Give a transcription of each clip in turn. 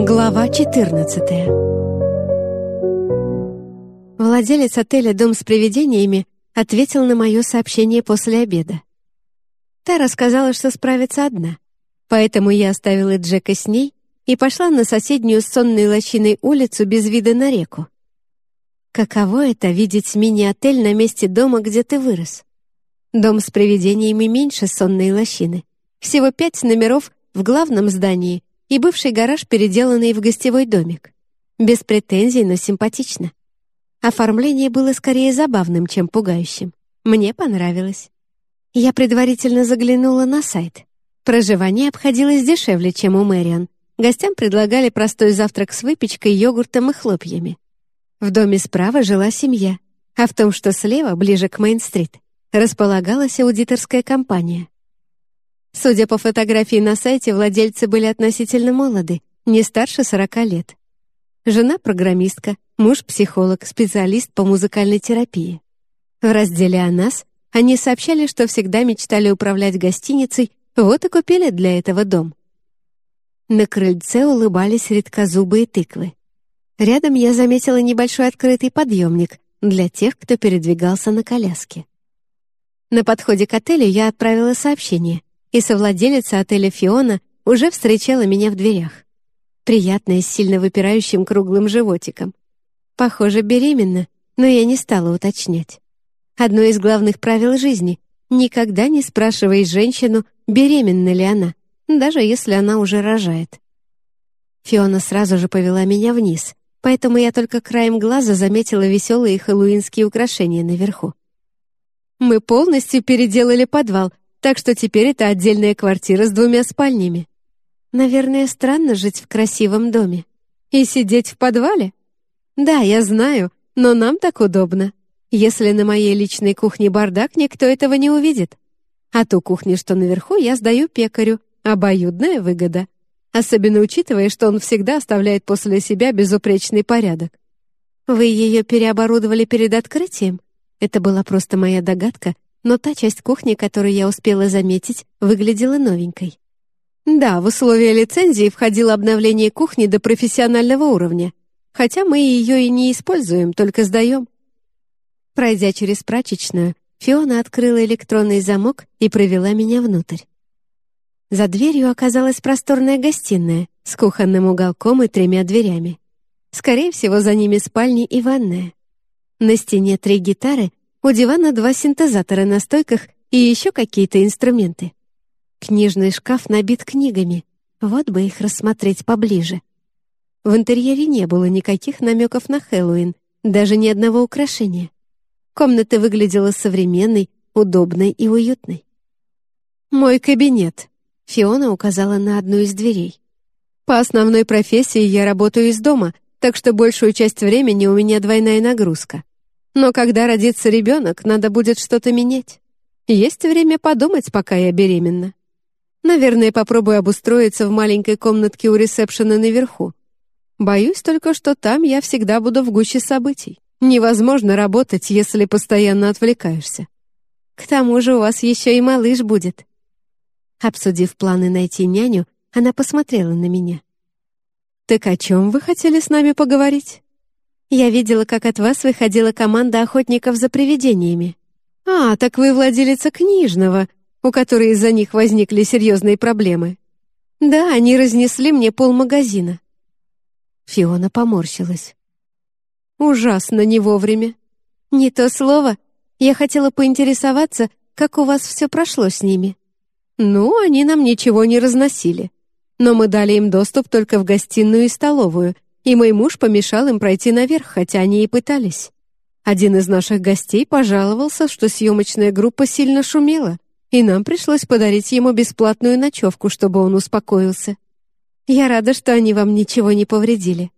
Глава 14 Владелец отеля «Дом с привидениями» ответил на мое сообщение после обеда. Та рассказала, что справится одна, поэтому я оставила Джека с ней и пошла на соседнюю с сонной лощиной улицу без вида на реку. Каково это — видеть мини-отель на месте дома, где ты вырос? Дом с привидениями меньше сонной лощины. Всего пять номеров в главном здании и бывший гараж, переделанный в гостевой домик. Без претензий, но симпатично. Оформление было скорее забавным, чем пугающим. Мне понравилось. Я предварительно заглянула на сайт. Проживание обходилось дешевле, чем у Мэриан. Гостям предлагали простой завтрак с выпечкой, йогуртом и хлопьями. В доме справа жила семья, а в том, что слева, ближе к Мейн-стрит, располагалась аудиторская компания. Судя по фотографии на сайте, владельцы были относительно молоды, не старше 40 лет. Жена — программистка, муж — психолог, специалист по музыкальной терапии. В разделе «О нас» они сообщали, что всегда мечтали управлять гостиницей, вот и купили для этого дом. На крыльце улыбались редкозубые тыквы. Рядом я заметила небольшой открытый подъемник для тех, кто передвигался на коляске. На подходе к отелю я отправила сообщение — и совладелица отеля «Фиона» уже встречала меня в дверях. Приятная, с сильно выпирающим круглым животиком. Похоже, беременна, но я не стала уточнять. Одно из главных правил жизни — никогда не спрашивай женщину, беременна ли она, даже если она уже рожает. Фиона сразу же повела меня вниз, поэтому я только краем глаза заметила веселые хэллоуинские украшения наверху. «Мы полностью переделали подвал», так что теперь это отдельная квартира с двумя спальнями. Наверное, странно жить в красивом доме. И сидеть в подвале? Да, я знаю, но нам так удобно. Если на моей личной кухне бардак, никто этого не увидит. А ту кухню, что наверху, я сдаю пекарю. Обоюдная выгода. Особенно учитывая, что он всегда оставляет после себя безупречный порядок. Вы ее переоборудовали перед открытием? Это была просто моя догадка, но та часть кухни, которую я успела заметить, выглядела новенькой. Да, в условия лицензии входило обновление кухни до профессионального уровня, хотя мы ее и не используем, только сдаем. Пройдя через прачечную, Фиона открыла электронный замок и провела меня внутрь. За дверью оказалась просторная гостиная с кухонным уголком и тремя дверями. Скорее всего, за ними спальни и ванная. На стене три гитары у дивана два синтезатора на стойках и еще какие-то инструменты. Книжный шкаф набит книгами. Вот бы их рассмотреть поближе. В интерьере не было никаких намеков на Хэллоуин, даже ни одного украшения. Комната выглядела современной, удобной и уютной. «Мой кабинет», — Фиона указала на одну из дверей. «По основной профессии я работаю из дома, так что большую часть времени у меня двойная нагрузка. Но когда родится ребенок, надо будет что-то менять. Есть время подумать, пока я беременна. Наверное, попробую обустроиться в маленькой комнатке у ресепшена наверху. Боюсь только, что там я всегда буду в гуще событий. Невозможно работать, если постоянно отвлекаешься. К тому же у вас еще и малыш будет. Обсудив планы найти няню, она посмотрела на меня. «Так о чем вы хотели с нами поговорить?» Я видела, как от вас выходила команда охотников за привидениями. А, так вы владелица книжного, у которой из-за них возникли серьезные проблемы. Да, они разнесли мне полмагазина. Фиона поморщилась. Ужасно не вовремя. Не то слово. Я хотела поинтересоваться, как у вас все прошло с ними. Ну, они нам ничего не разносили. Но мы дали им доступ только в гостиную и столовую, и мой муж помешал им пройти наверх, хотя они и пытались. Один из наших гостей пожаловался, что съемочная группа сильно шумела, и нам пришлось подарить ему бесплатную ночевку, чтобы он успокоился. Я рада, что они вам ничего не повредили».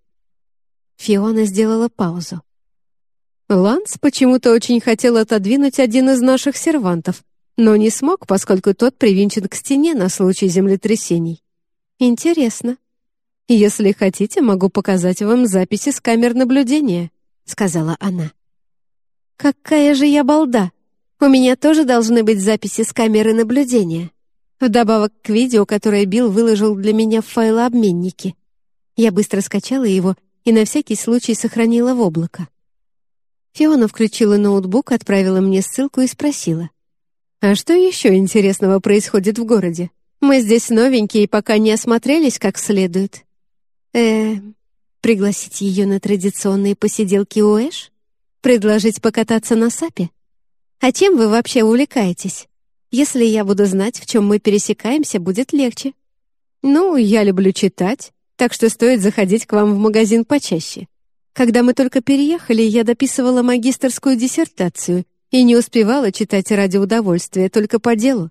Фиона сделала паузу. Ланс почему-то очень хотел отодвинуть один из наших сервантов, но не смог, поскольку тот привинчен к стене на случай землетрясений. Интересно. «Если хотите, могу показать вам записи с камер наблюдения», — сказала она. «Какая же я балда! У меня тоже должны быть записи с камеры наблюдения. Вдобавок к видео, которое Билл выложил для меня в файлообменнике. Я быстро скачала его и на всякий случай сохранила в облако. Фиона включила ноутбук, отправила мне ссылку и спросила. «А что еще интересного происходит в городе? Мы здесь новенькие и пока не осмотрелись как следует». «Э, пригласить ее на традиционные посиделки у Эш? Предложить покататься на сапе? А чем вы вообще увлекаетесь? Если я буду знать, в чем мы пересекаемся, будет легче». «Ну, я люблю читать, так что стоит заходить к вам в магазин почаще. Когда мы только переехали, я дописывала магистерскую диссертацию и не успевала читать ради удовольствия, только по делу.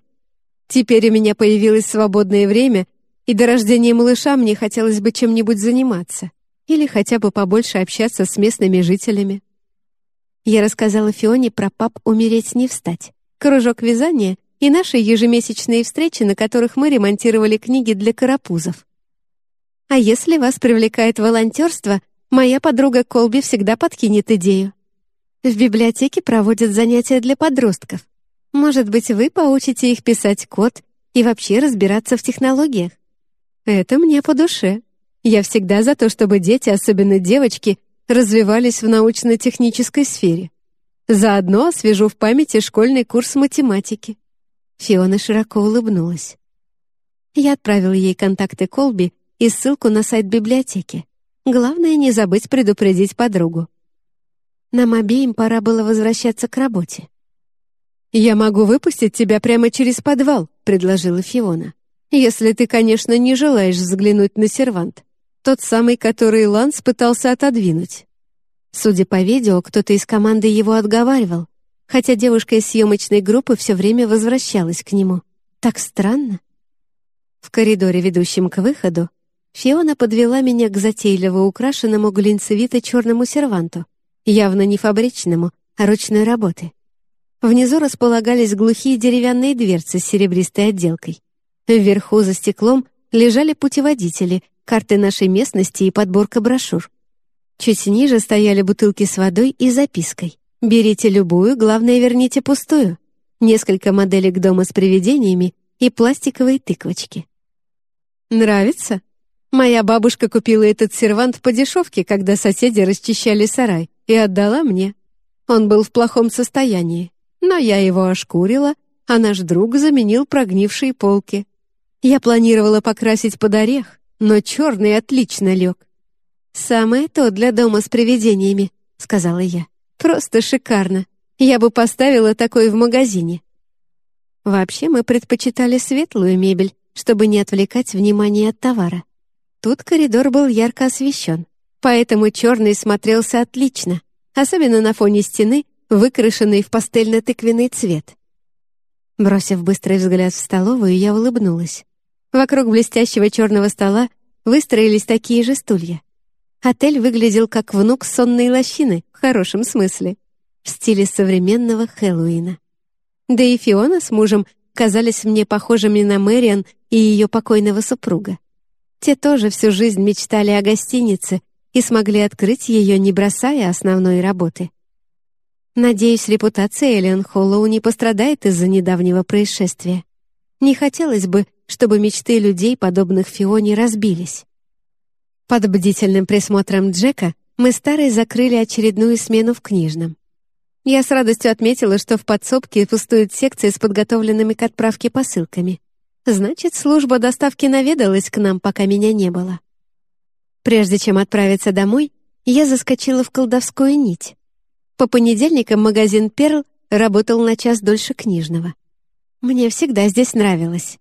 Теперь у меня появилось свободное время, и до рождения малыша мне хотелось бы чем-нибудь заниматься или хотя бы побольше общаться с местными жителями. Я рассказала Фионе про пап «Умереть не встать», кружок вязания и наши ежемесячные встречи, на которых мы ремонтировали книги для карапузов. А если вас привлекает волонтерство, моя подруга Колби всегда подкинет идею. В библиотеке проводят занятия для подростков. Может быть, вы поучите их писать код и вообще разбираться в технологиях. Это мне по душе. Я всегда за то, чтобы дети, особенно девочки, развивались в научно-технической сфере. Заодно освежу в памяти школьный курс математики. Фиона широко улыбнулась. Я отправил ей контакты Колби и ссылку на сайт библиотеки. Главное, не забыть предупредить подругу. Нам обеим пора было возвращаться к работе. «Я могу выпустить тебя прямо через подвал», — предложила Фиона. «Если ты, конечно, не желаешь взглянуть на сервант. Тот самый, который Ланс пытался отодвинуть». Судя по видео, кто-то из команды его отговаривал, хотя девушка из съемочной группы все время возвращалась к нему. Так странно. В коридоре, ведущем к выходу, Фиона подвела меня к затейливо украшенному глинцевито-черному серванту, явно не фабричному, а ручной работы. Внизу располагались глухие деревянные дверцы с серебристой отделкой. Вверху за стеклом лежали путеводители, карты нашей местности и подборка брошюр. Чуть ниже стояли бутылки с водой и запиской. «Берите любую, главное, верните пустую». Несколько моделек дома с привидениями и пластиковые тыквочки. «Нравится?» Моя бабушка купила этот сервант по дешевке, когда соседи расчищали сарай, и отдала мне. Он был в плохом состоянии, но я его ошкурила, а наш друг заменил прогнившие полки. Я планировала покрасить под орех, но черный отлично лег. «Самое то для дома с привидениями», — сказала я. «Просто шикарно. Я бы поставила такой в магазине». Вообще мы предпочитали светлую мебель, чтобы не отвлекать внимание от товара. Тут коридор был ярко освещен, поэтому черный смотрелся отлично, особенно на фоне стены, выкрашенной в пастельно-тыквенный цвет. Бросив быстрый взгляд в столовую, я улыбнулась. Вокруг блестящего черного стола выстроились такие же стулья. Отель выглядел как внук сонной лощины, в хорошем смысле, в стиле современного Хэллоуина. Да и Фиона с мужем казались мне похожими на Мэриан и ее покойного супруга. Те тоже всю жизнь мечтали о гостинице и смогли открыть ее, не бросая основной работы. Надеюсь, репутация Элиан Холлоу не пострадает из-за недавнего происшествия. Не хотелось бы, чтобы мечты людей, подобных Фионе, разбились. Под бдительным присмотром Джека мы старой закрыли очередную смену в книжном. Я с радостью отметила, что в подсобке пустует секция с подготовленными к отправке посылками. Значит, служба доставки наведалась к нам, пока меня не было. Прежде чем отправиться домой, я заскочила в колдовскую нить. По понедельникам магазин «Перл» работал на час дольше книжного. Мне всегда здесь нравилось.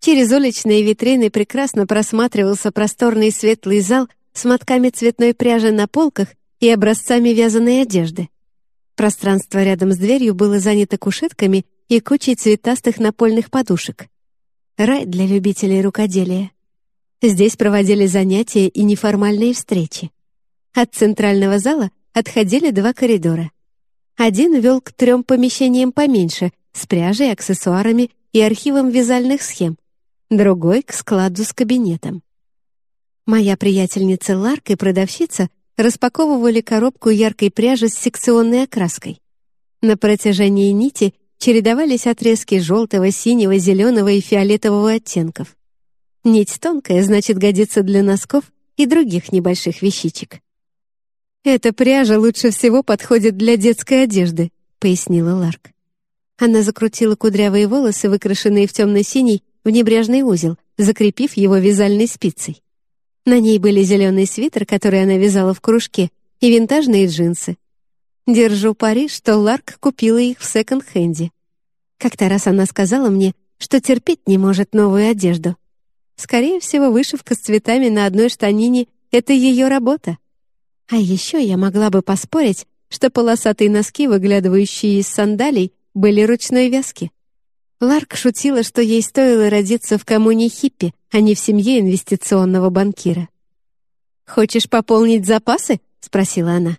Через уличные витрины прекрасно просматривался просторный светлый зал с мотками цветной пряжи на полках и образцами вязаной одежды. Пространство рядом с дверью было занято кушетками и кучей цветастых напольных подушек. Рай для любителей рукоделия. Здесь проводили занятия и неформальные встречи. От центрального зала отходили два коридора. Один вел к трем помещениям поменьше, с пряжей, аксессуарами и архивом вязальных схем, другой — к складу с кабинетом. Моя приятельница Ларк и продавщица распаковывали коробку яркой пряжи с секционной окраской. На протяжении нити чередовались отрезки желтого, синего, зеленого и фиолетового оттенков. Нить тонкая, значит, годится для носков, и других небольших вещичек. «Эта пряжа лучше всего подходит для детской одежды», — пояснила Ларк. Она закрутила кудрявые волосы, выкрашенные в темно-синий, в небрежный узел, закрепив его вязальной спицей. На ней были зеленый свитер, который она вязала в кружке, и винтажные джинсы. Держу пари, что Ларк купила их в секонд-хенде. Как-то раз она сказала мне, что терпеть не может новую одежду. Скорее всего, вышивка с цветами на одной штанине — это ее работа. А еще я могла бы поспорить, что полосатые носки, выглядывающие из сандалий, были ручной вязки. Ларк шутила, что ей стоило родиться в коммуне хиппи, а не в семье инвестиционного банкира. «Хочешь пополнить запасы?» — спросила она.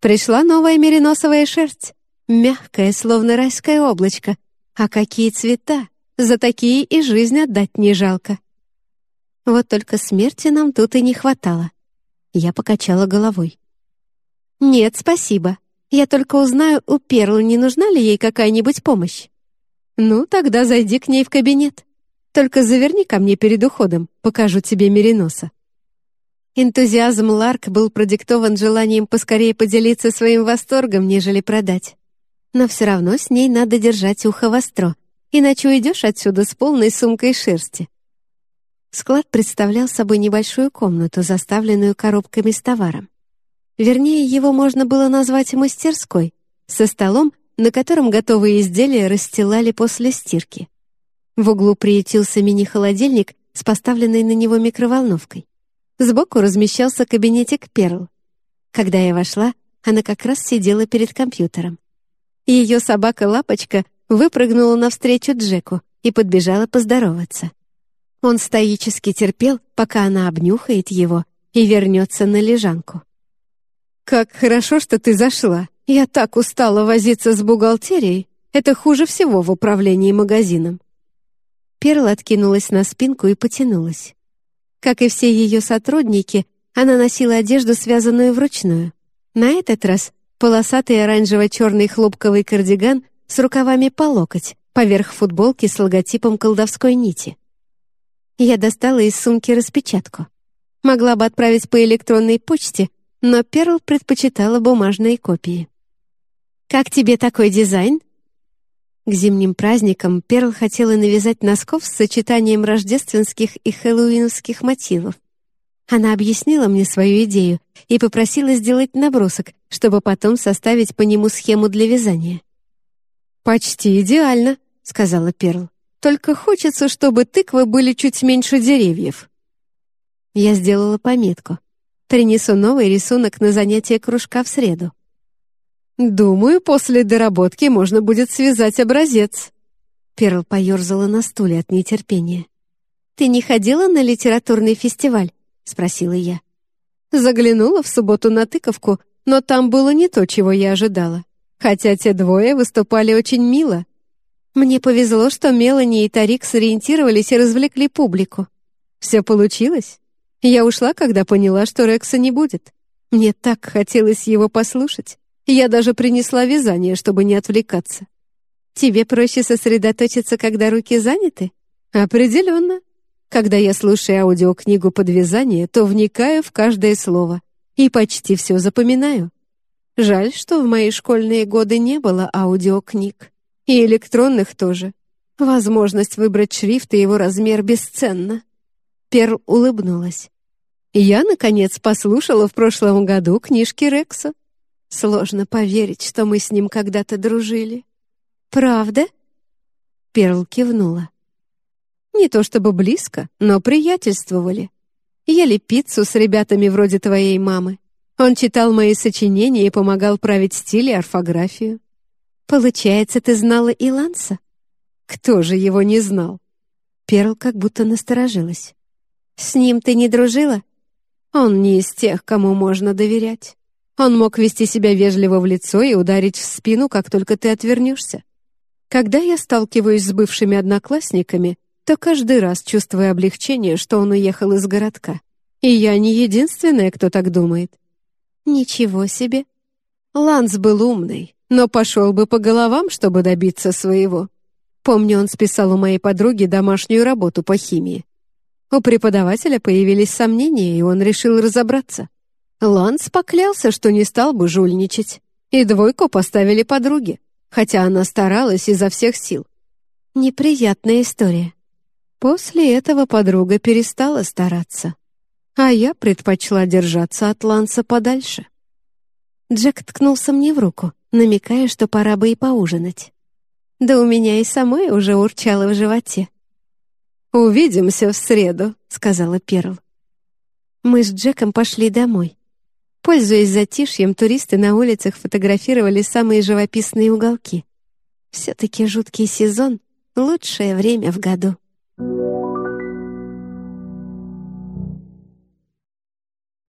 «Пришла новая мериносовая шерсть. Мягкая, словно райское облачко. А какие цвета! За такие и жизнь отдать не жалко». Вот только смерти нам тут и не хватало. Я покачала головой. «Нет, спасибо. Я только узнаю, у Перл не нужна ли ей какая-нибудь помощь. Ну, тогда зайди к ней в кабинет. Только заверни ко мне перед уходом, покажу тебе Мериноса». Энтузиазм Ларк был продиктован желанием поскорее поделиться своим восторгом, нежели продать. Но все равно с ней надо держать ухо востро, иначе уйдешь отсюда с полной сумкой шерсти. Склад представлял собой небольшую комнату, заставленную коробками с товаром. Вернее, его можно было назвать мастерской, со столом, на котором готовые изделия расстилали после стирки. В углу приютился мини-холодильник с поставленной на него микроволновкой. Сбоку размещался кабинетик Перл. Когда я вошла, она как раз сидела перед компьютером. Ее собака-лапочка выпрыгнула навстречу Джеку и подбежала поздороваться. Он стоически терпел, пока она обнюхает его и вернется на лежанку. «Как хорошо, что ты зашла. Я так устала возиться с бухгалтерией. Это хуже всего в управлении магазином». Перл откинулась на спинку и потянулась. Как и все ее сотрудники, она носила одежду, связанную вручную. На этот раз полосатый оранжево-черный хлопковый кардиган с рукавами по локоть, поверх футболки с логотипом колдовской нити. Я достала из сумки распечатку. Могла бы отправить по электронной почте, но Перл предпочитала бумажные копии. «Как тебе такой дизайн?» К зимним праздникам Перл хотела навязать носков с сочетанием рождественских и хэллоуиновских мотивов. Она объяснила мне свою идею и попросила сделать набросок, чтобы потом составить по нему схему для вязания. «Почти идеально», — сказала Перл. «Только хочется, чтобы тыквы были чуть меньше деревьев». Я сделала пометку. Принесу новый рисунок на занятие кружка в среду. «Думаю, после доработки можно будет связать образец». Перл поерзала на стуле от нетерпения. «Ты не ходила на литературный фестиваль?» — спросила я. Заглянула в субботу на тыковку, но там было не то, чего я ожидала. Хотя те двое выступали очень мило. Мне повезло, что Мелани и Тарик сориентировались и развлекли публику. Все получилось. Я ушла, когда поняла, что Рекса не будет. Мне так хотелось его послушать. Я даже принесла вязание, чтобы не отвлекаться. Тебе проще сосредоточиться, когда руки заняты? Определенно. Когда я слушаю аудиокнигу под вязание, то вникаю в каждое слово и почти все запоминаю. Жаль, что в мои школьные годы не было аудиокниг. И электронных тоже. Возможность выбрать шрифт и его размер бесценна. Перл улыбнулась. Я, наконец, послушала в прошлом году книжки Рекса. Сложно поверить, что мы с ним когда-то дружили. Правда? Перл кивнула. Не то чтобы близко, но приятельствовали. Ели пиццу с ребятами вроде твоей мамы. Он читал мои сочинения и помогал править стиль и орфографию. Получается, ты знала и Ланса? Кто же его не знал? Перл как будто насторожилась. С ним ты не дружила? Он не из тех, кому можно доверять. Он мог вести себя вежливо в лицо и ударить в спину, как только ты отвернешься. Когда я сталкиваюсь с бывшими одноклассниками, то каждый раз чувствую облегчение, что он уехал из городка. И я не единственная, кто так думает. Ничего себе. Ланс был умный, но пошел бы по головам, чтобы добиться своего. Помню, он списал у моей подруги домашнюю работу по химии. У преподавателя появились сомнения, и он решил разобраться. Ланс поклялся, что не стал бы жульничать, и двойку поставили подруге, хотя она старалась изо всех сил. Неприятная история. После этого подруга перестала стараться, а я предпочла держаться от Ланса подальше. Джек ткнулся мне в руку, намекая, что пора бы и поужинать. Да у меня и самой уже урчало в животе. «Увидимся в среду», — сказала Перл. Мы с Джеком пошли домой. Пользуясь затишьем, туристы на улицах фотографировали самые живописные уголки. Все-таки жуткий сезон — лучшее время в году. Thank you.